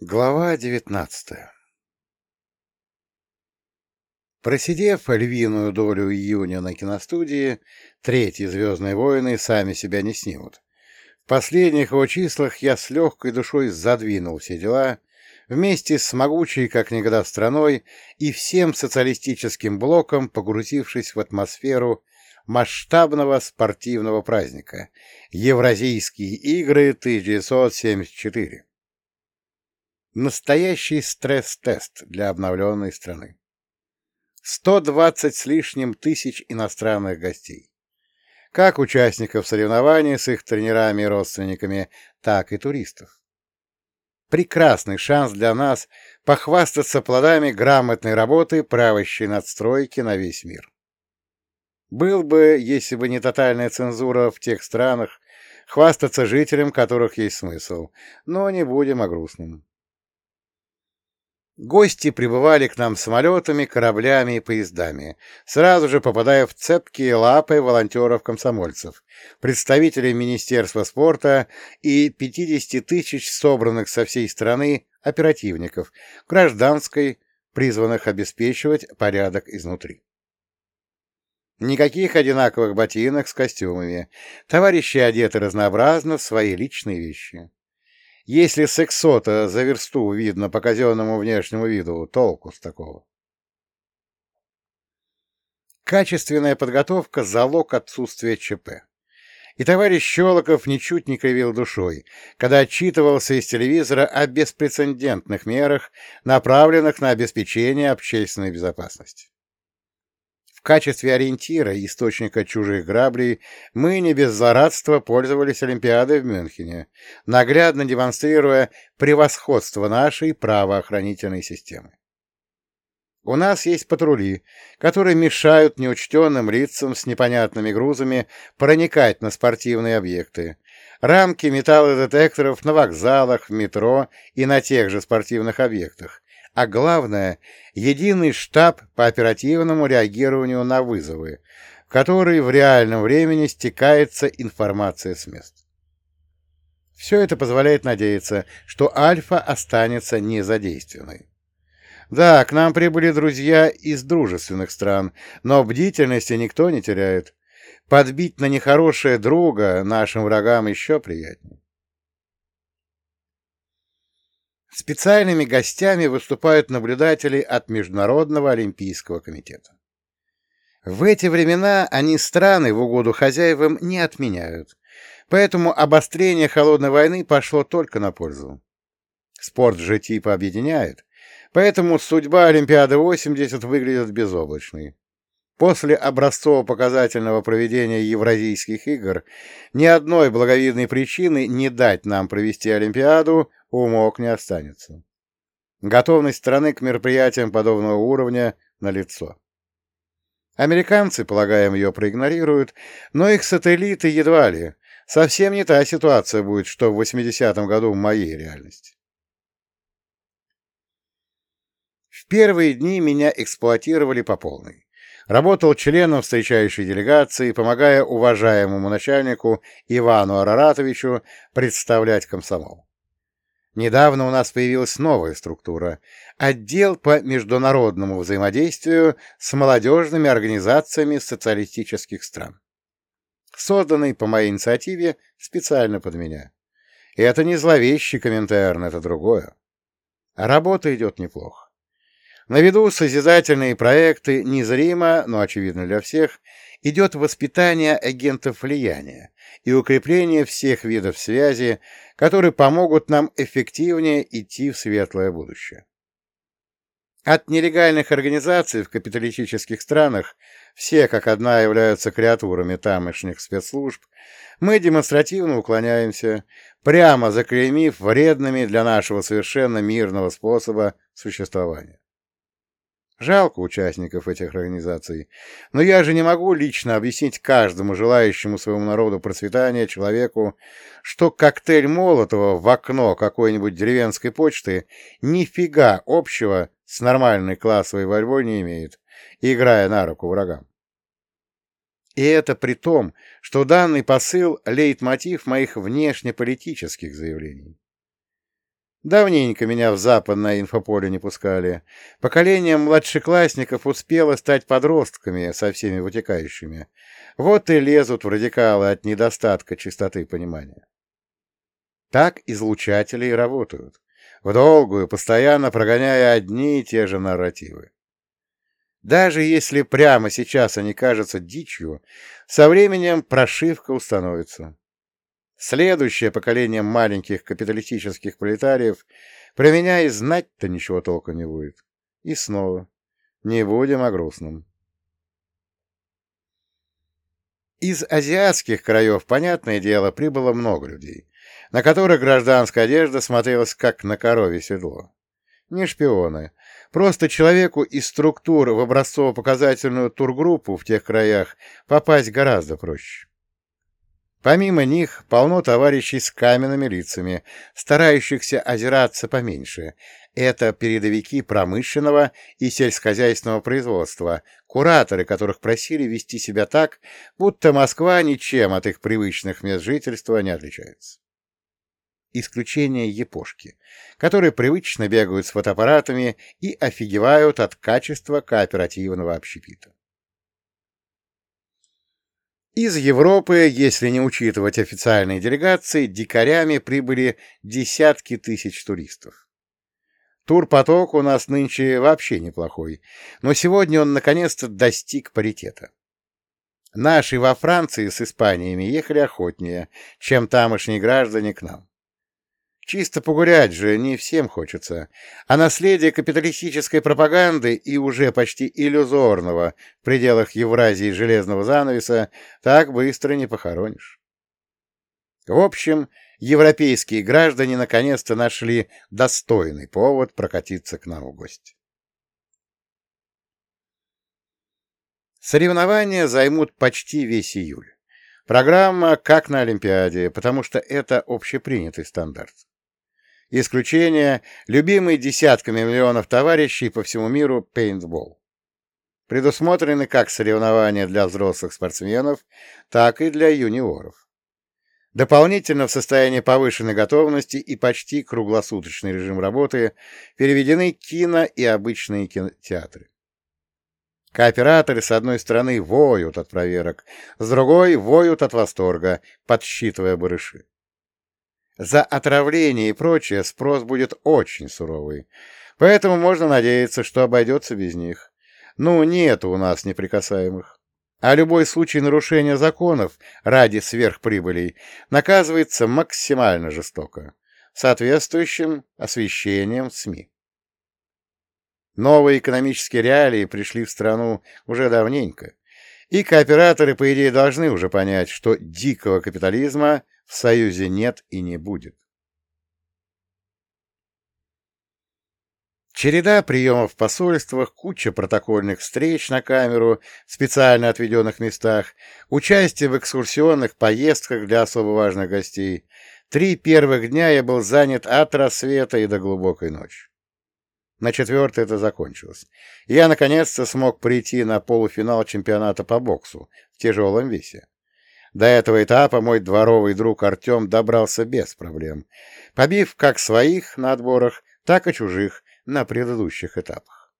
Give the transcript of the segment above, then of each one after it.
Глава девятнадцатая Просидев львиную долю июня на киностудии, третьи «Звездные войны» сами себя не снимут. В последних его числах я с легкой душой задвинул все дела, вместе с могучей, как никогда, страной и всем социалистическим блоком, погрузившись в атмосферу масштабного спортивного праздника — Евразийские игры 1974. Настоящий стресс-тест для обновленной страны. 120 с лишним тысяч иностранных гостей. Как участников соревнований с их тренерами и родственниками, так и туристов. Прекрасный шанс для нас похвастаться плодами грамотной работы правящей надстройки на весь мир. Был бы, если бы не тотальная цензура в тех странах, хвастаться жителям, которых есть смысл, но не будем о грустном. Гости прибывали к нам самолетами, кораблями и поездами, сразу же попадая в цепкие лапы волонтеров-комсомольцев, представителей Министерства спорта и 50 тысяч собранных со всей страны оперативников, гражданской, призванных обеспечивать порядок изнутри. Никаких одинаковых ботинок с костюмами. Товарищи одеты разнообразно в свои личные вещи. Если сексота за версту видно по казенному внешнему виду, толку с такого. Качественная подготовка — залог отсутствия ЧП. И товарищ Щелоков ничуть не кривил душой, когда отчитывался из телевизора о беспрецедентных мерах, направленных на обеспечение общественной безопасности. В качестве ориентира источника чужих граблей мы не без злорадства пользовались Олимпиадой в Мюнхене, наглядно демонстрируя превосходство нашей правоохранительной системы. У нас есть патрули, которые мешают неучтенным лицам с непонятными грузами проникать на спортивные объекты, рамки металлодетекторов на вокзалах, в метро и на тех же спортивных объектах, а главное — единый штаб по оперативному реагированию на вызовы, в который в реальном времени стекается информация с мест. Все это позволяет надеяться, что Альфа останется незадействованной. Да, к нам прибыли друзья из дружественных стран, но бдительности никто не теряет. Подбить на нехорошее друга нашим врагам еще приятнее. Специальными гостями выступают наблюдатели от Международного олимпийского комитета. В эти времена они страны в угоду хозяевам не отменяют, поэтому обострение холодной войны пошло только на пользу. Спорт же типа объединяет, поэтому судьба Олимпиады-80 выглядит безоблачной. После образцово-показательного проведения Евразийских игр ни одной благовидной причины не дать нам провести Олимпиаду умок не останется. Готовность страны к мероприятиям подобного уровня налицо. Американцы, полагаем, ее проигнорируют, но их сателлиты едва ли. Совсем не та ситуация будет, что в 80-м году в моей реальности. В первые дни меня эксплуатировали по полной. Работал членом встречающей делегации, помогая уважаемому начальнику Ивану Араратовичу представлять комсомол. Недавно у нас появилась новая структура — отдел по международному взаимодействию с молодежными организациями социалистических стран. Созданный по моей инициативе специально под меня. И это не зловещий комментарий, это другое. Работа идет неплохо. На виду созидательные проекты незримо, но очевидно для всех, идет воспитание агентов влияния и укрепление всех видов связи, которые помогут нам эффективнее идти в светлое будущее. От нелегальных организаций в капиталистических странах, все как одна являются креатурами тамошних спецслужб, мы демонстративно уклоняемся, прямо заклеймив вредными для нашего совершенно мирного способа существования. Жалко участников этих организаций, но я же не могу лично объяснить каждому желающему своему народу процветания человеку, что коктейль Молотова в окно какой-нибудь деревенской почты нифига общего с нормальной классовой борьбой не имеет, играя на руку врагам. И это при том, что данный посыл — лейтмотив моих внешнеполитических заявлений. Давненько меня в западное инфополе не пускали. Поколение младшеклассников успело стать подростками со всеми вытекающими. Вот и лезут в радикалы от недостатка чистоты понимания. Так излучатели и работают, в долгую, постоянно прогоняя одни и те же нарративы. Даже если прямо сейчас они кажутся дичью, со временем прошивка установится. Следующее поколение маленьких капиталистических пролетариев про меня и знать-то ничего толком не будет. И снова. Не будем о грустном. Из азиатских краев, понятное дело, прибыло много людей, на которых гражданская одежда смотрелась как на корове седло. Не шпионы. Просто человеку из структур в образцово-показательную тургруппу в тех краях попасть гораздо проще. Помимо них полно товарищей с каменными лицами, старающихся озираться поменьше. Это передовики промышленного и сельскохозяйственного производства, кураторы, которых просили вести себя так, будто Москва ничем от их привычных мест жительства не отличается. Исключение епошки, которые привычно бегают с фотоаппаратами и офигевают от качества кооперативного общепита. Из Европы, если не учитывать официальные делегации, дикарями прибыли десятки тысяч туристов. Турпоток у нас нынче вообще неплохой, но сегодня он наконец-то достиг паритета. Наши во Франции с Испаниями ехали охотнее, чем тамошние граждане к нам. Чисто погулять же не всем хочется, а наследие капиталистической пропаганды и уже почти иллюзорного в пределах Евразии железного занавеса так быстро не похоронишь. В общем, европейские граждане наконец-то нашли достойный повод прокатиться к нам в гости. Соревнования займут почти весь июль. Программа как на Олимпиаде, потому что это общепринятый стандарт. Исключение — любимый десятками миллионов товарищей по всему миру пейнтбол. Предусмотрены как соревнования для взрослых спортсменов, так и для юниоров. Дополнительно в состоянии повышенной готовности и почти круглосуточный режим работы переведены кино и обычные кинотеатры. Кооператоры, с одной стороны, воют от проверок, с другой — воют от восторга, подсчитывая барыши. За отравление и прочее спрос будет очень суровый, поэтому можно надеяться, что обойдется без них. Ну, нет у нас неприкасаемых. А любой случай нарушения законов ради сверхприбылей наказывается максимально жестоко, соответствующим освещением СМИ. Новые экономические реалии пришли в страну уже давненько, и кооператоры, по идее, должны уже понять, что дикого капитализма в Союзе нет и не будет. Череда приемов в посольствах, куча протокольных встреч на камеру в специально отведенных местах, участие в экскурсионных поездках для особо важных гостей. Три первых дня я был занят от рассвета и до глубокой ночи. На четвертый это закончилось. Я, наконец-то, смог прийти на полуфинал чемпионата по боксу в тяжелом весе. До этого этапа мой дворовый друг Артем добрался без проблем, побив как своих на отборах, так и чужих на предыдущих этапах.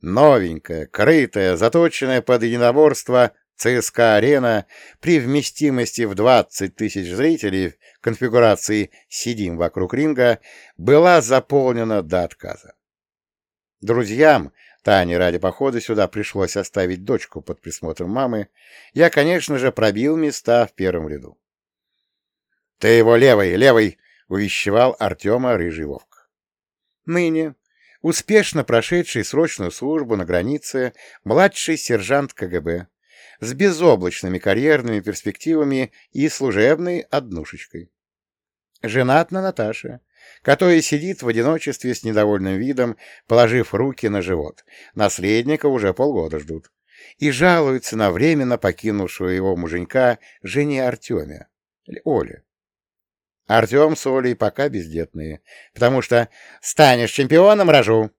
Новенькая, крытая, заточенная под единоборство ЦСКА-арена при вместимости в 20 тысяч зрителей конфигурации «Сидим вокруг ринга» была заполнена до отказа. Друзьям, Тане ради похода сюда пришлось оставить дочку под присмотром мамы, я, конечно же, пробил места в первом ряду. — Ты его левый, левый! — увещевал Артема Рыжий Вовк. Ныне, успешно прошедший срочную службу на границе, младший сержант КГБ, с безоблачными карьерными перспективами и служебной однушечкой. Женат на Наташе, которая сидит в одиночестве с недовольным видом, положив руки на живот. Наследника уже полгода ждут. И жалуется на временно покинувшего его муженька жене Артеме, Оле. Артем с Олей пока бездетные, потому что «станешь чемпионом, рожу».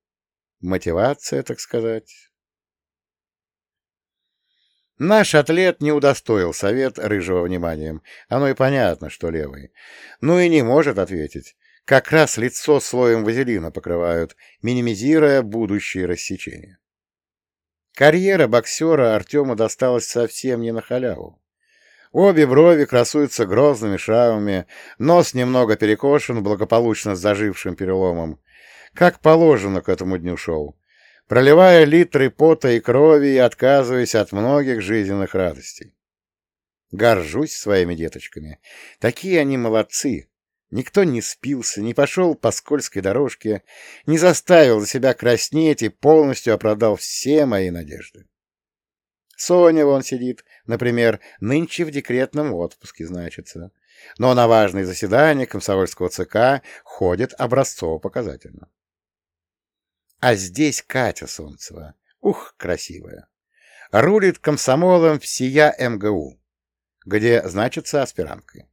Мотивация, так сказать. Наш атлет не удостоил совет рыжего вниманием. Оно и понятно, что левый. Ну и не может ответить. Как раз лицо слоем вазелина покрывают, минимизируя будущие рассечения. Карьера боксера Артему досталась совсем не на халяву. Обе брови красуются грозными шрамами, нос немного перекошен благополучно с зажившим переломом. Как положено к этому дню шел проливая литры пота и крови и отказываясь от многих жизненных радостей. Горжусь своими деточками. Такие они молодцы. Никто не спился, не пошел по скользкой дорожке, не заставил за себя краснеть и полностью оправдал все мои надежды. Соня вон сидит, например, нынче в декретном отпуске, значится. Но на важные заседания комсомольского ЦК ходит образцово-показательно. А здесь Катя Солнцева. Ух, красивая. Рулит комсомолом всея МГУ, где значится аспиранткой.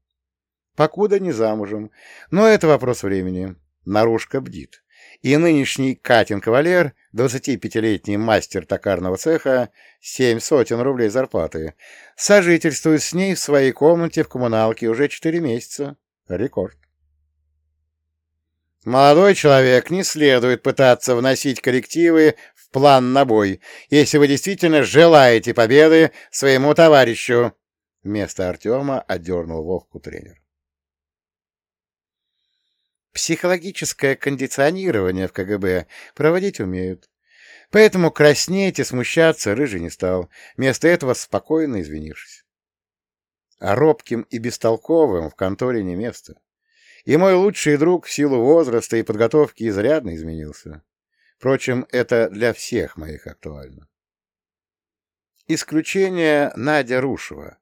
Покуда не замужем, но это вопрос времени. Наружка бдит. И нынешний Катин кавалер, 25-летний мастер токарного цеха, семь сотен рублей зарплаты, сожительствует с ней в своей комнате в коммуналке уже четыре месяца. Рекорд. Молодой человек, не следует пытаться вносить коррективы в план на бой, если вы действительно желаете победы своему товарищу. Вместо Артема отдернул Вовку тренер. Психологическое кондиционирование в КГБ проводить умеют. Поэтому краснеть и смущаться Рыжий не стал, вместо этого спокойно извинившись. А робким и бестолковым в конторе не место и мой лучший друг в силу возраста и подготовки изрядно изменился. Впрочем, это для всех моих актуально. Исключение Надя Рушева,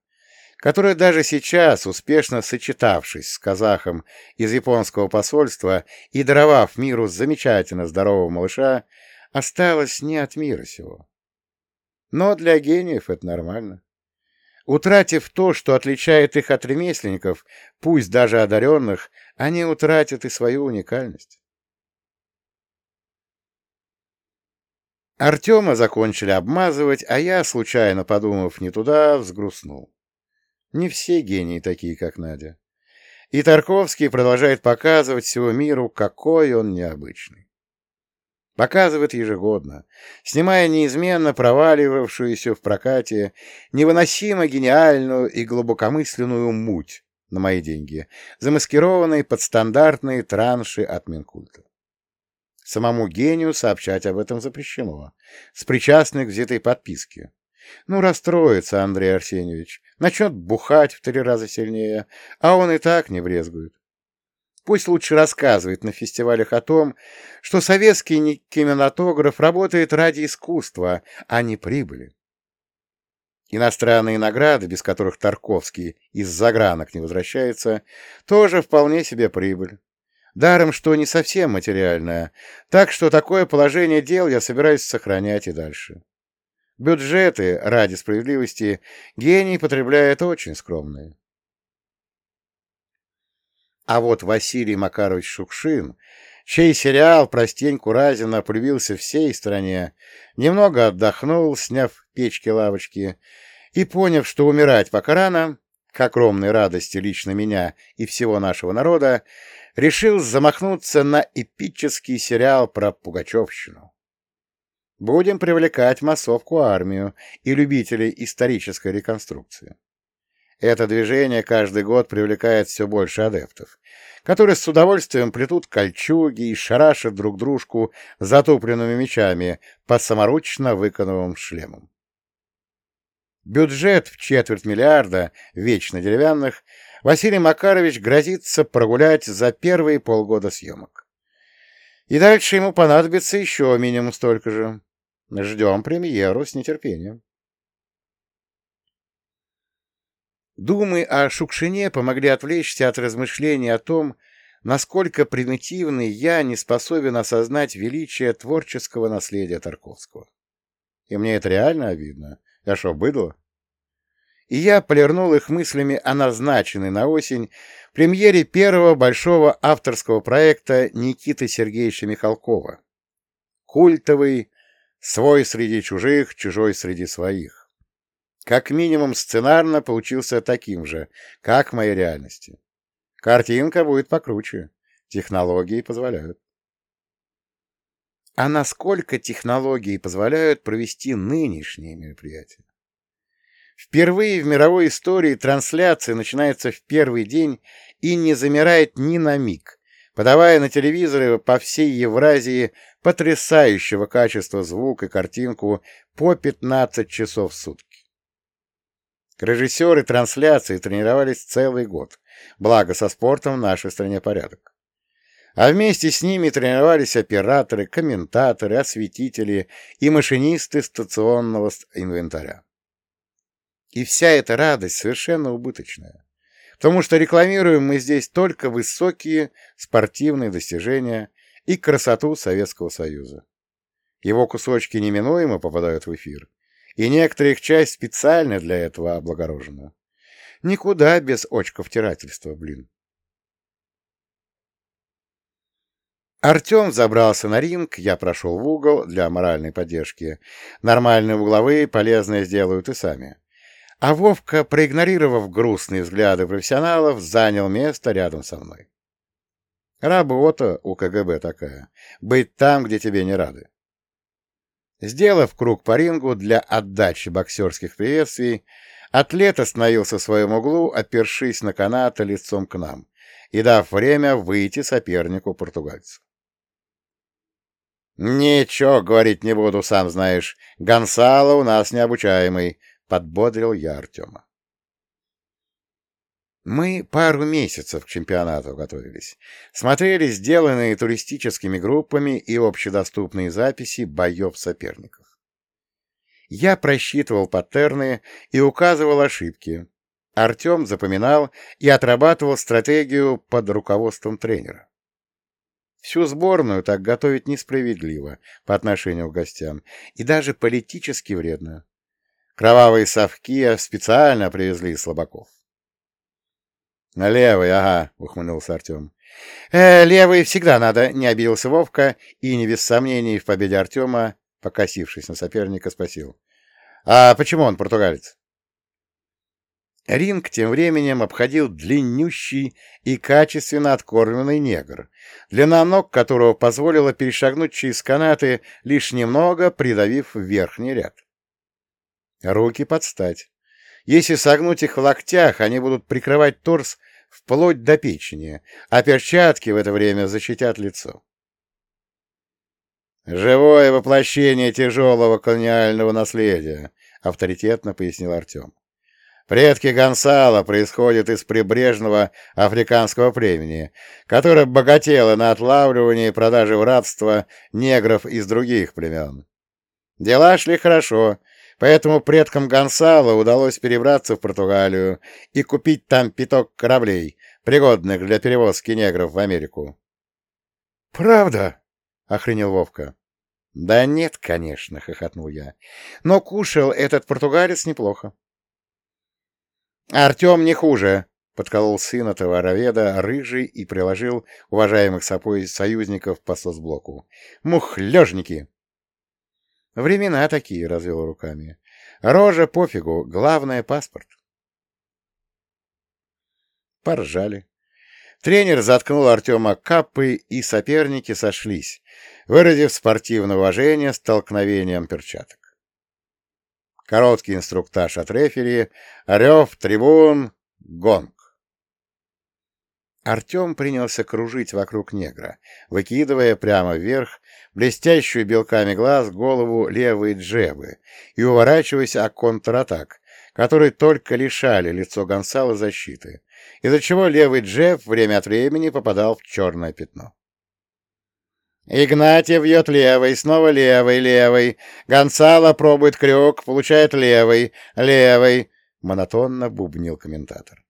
которая даже сейчас, успешно сочетавшись с казахом из японского посольства и даровав миру замечательно здорового малыша, осталась не от мира сего. Но для гениев это нормально. Утратив то, что отличает их от ремесленников, пусть даже одаренных, они утратят и свою уникальность. Артема закончили обмазывать, а я, случайно подумав не туда, взгрустнул. Не все гении такие, как Надя. И Тарковский продолжает показывать всему миру, какой он необычный. Показывает ежегодно, снимая неизменно проваливавшуюся в прокате невыносимо гениальную и глубокомысленную муть на мои деньги, замаскированные под стандартные транши от Минкульта. Самому гению сообщать об этом запрещено, с причастных взятой подписки. Ну, расстроится Андрей Арсеньевич, начнет бухать в три раза сильнее, а он и так не брезгует. Пусть лучше рассказывает на фестивалях о том, что советский кинематограф работает ради искусства, а не прибыли. Иностранные награды, без которых Тарковский из загранок не возвращается, тоже вполне себе прибыль. Даром, что не совсем материальная, так что такое положение дел я собираюсь сохранять и дальше. Бюджеты, ради справедливости, гений потребляет очень скромные. А вот Василий Макарович Шукшин, чей сериал про Стеньку Разина полюбился всей стране, немного отдохнул, сняв печки-лавочки, и, поняв, что умирать пока рано, к огромной радости лично меня и всего нашего народа, решил замахнуться на эпический сериал про Пугачевщину. Будем привлекать массовку армию и любителей исторической реконструкции. Это движение каждый год привлекает все больше адептов, которые с удовольствием плетут кольчуги и шарашат друг дружку затупленными мечами под саморучно выконанным шлемом. Бюджет в четверть миллиарда, вечно деревянных, Василий Макарович грозится прогулять за первые полгода съемок. И дальше ему понадобится еще минимум столько же. Ждем премьеру с нетерпением. Думы о Шукшине помогли отвлечься от размышлений о том, насколько примитивный я не способен осознать величие творческого наследия Тарковского. И мне это реально обидно. Я что, быдло? И я полирнул их мыслями о назначенной на осень премьере первого большого авторского проекта Никиты Сергеевича Михалкова. Культовый «Свой среди чужих, чужой среди своих» Как минимум сценарно получился таким же, как в моей реальности. Картинка будет покруче. Технологии позволяют. А насколько технологии позволяют провести нынешние мероприятия? Впервые в мировой истории трансляция начинается в первый день и не замирает ни на миг, подавая на телевизоры по всей Евразии потрясающего качества звук и картинку по 15 часов в сутки. Режиссеры трансляции тренировались целый год, благо со спортом в нашей стране порядок. А вместе с ними тренировались операторы, комментаторы, осветители и машинисты стационного инвентаря. И вся эта радость совершенно убыточная, потому что рекламируем мы здесь только высокие спортивные достижения и красоту Советского Союза. Его кусочки неминуемо попадают в эфир, и некоторая их часть специально для этого облагорожена. Никуда без очковтирательства, блин. Артем забрался на ринг, я прошел в угол для моральной поддержки. Нормальные угловые полезные сделают и сами. А Вовка, проигнорировав грустные взгляды профессионалов, занял место рядом со мной. Работа у КГБ такая — быть там, где тебе не рады. Сделав круг по рингу для отдачи боксерских приветствий, атлет остановился в своем углу, опершись на канаты лицом к нам и дав время выйти сопернику португальцу. «Ничего говорить не буду, сам знаешь. Гонсало у нас необучаемый», — подбодрил я Артема. Мы пару месяцев к чемпионату готовились. Смотрели сделанные туристическими группами и общедоступные записи боев соперников. Я просчитывал паттерны и указывал ошибки. Артем запоминал и отрабатывал стратегию под руководством тренера. Всю сборную так готовить несправедливо по отношению к гостям и даже политически вредно. Кровавые совки специально привезли слабаков. «На левый, ага», — ухмыльнулся Артем. «Э, «Левый всегда надо», — не обиделся Вовка и, не без сомнений в победе Артема, покосившись на соперника, спросил. «А почему он португалец?» Ринг тем временем обходил длиннющий и качественно откормленный негр, длина ног которого позволила перешагнуть через канаты, лишь немного придавив верхний ряд. Руки подстать. Если согнуть их в локтях, они будут прикрывать торс вплоть до печени, а перчатки в это время защитят лицо. «Живое воплощение тяжелого колониального наследия», — авторитетно пояснил Артем. Предки Гонсала происходят из прибрежного африканского племени, которое богатело на отлавливание и продаже в рабство негров из других племен. Дела шли хорошо, поэтому предкам Гонсала удалось перебраться в Португалию и купить там пяток кораблей, пригодных для перевозки негров в Америку. — Правда? — охренел Вовка. — Да нет, конечно, — хохотнул я. — Но кушал этот португалец неплохо. Артем не хуже, — подколол сына товароведа рыжий и приложил уважаемых союзников по соцблоку. Мухлежники! Времена такие, — развел руками. Рожа пофигу, главное — паспорт. Поржали. Тренер заткнул Артема капы, и соперники сошлись, выразив спортивное уважение столкновением перчаток. Короткий инструктаж от рефери, рев, трибун, гонг. Артем принялся кружить вокруг негра, выкидывая прямо вверх блестящую белками глаз голову левой джебы и уворачиваясь от контратак, которые только лишали лицо Гонсала защиты, из-за чего левый джеб время от времени попадал в черное пятно. Игнатьев бьет левой, снова левой, левой. Гонсало пробует крюк, получает левый, левый. Монотонно бубнил комментатор.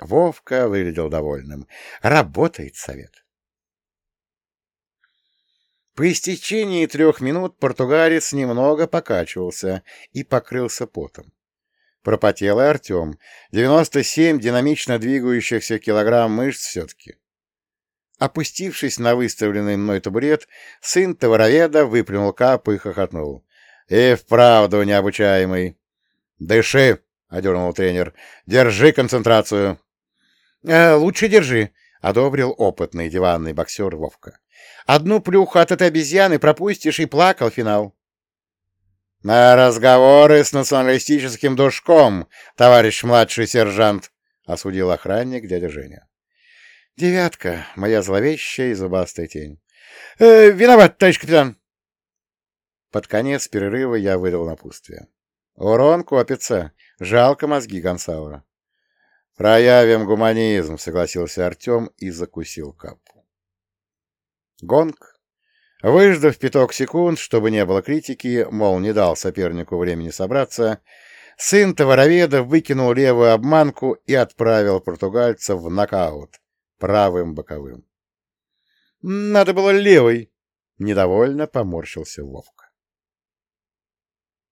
Вовка выглядел довольным. Работает совет. По истечении трех минут португалец немного покачивался и покрылся потом. Пропотел и Артем. 97 динамично двигающихся килограмм мышц все-таки. Опустившись на выставленный мной табурет, сын товароведа выплюнул капу и хохотнул. — И вправду необучаемый. «Дыши!» — одернул тренер. «Держи концентрацию!» Э, «Лучше держи!» — одобрил опытный диванный боксер Вовка. «Одну плюху от этой обезьяны пропустишь и плакал финал!» «На разговоры с националистическим душком, товарищ младший сержант!» — осудил охранник дядя Женя. «Девятка, моя зловещая и зубастая тень». «Э, «Виноват, товарищ капитан!» Под конец перерыва я выдал напутствие. «Урон копится. Жалко мозги Гонсала». «Проявим гуманизм», — согласился Артем и закусил капу. Гонг. Выждав пяток секунд, чтобы не было критики, мол, не дал сопернику времени собраться, сын товароведа выкинул левую обманку и отправил португальца в нокаут правым боковым. «Надо было левой!» — недовольно поморщился Вовка.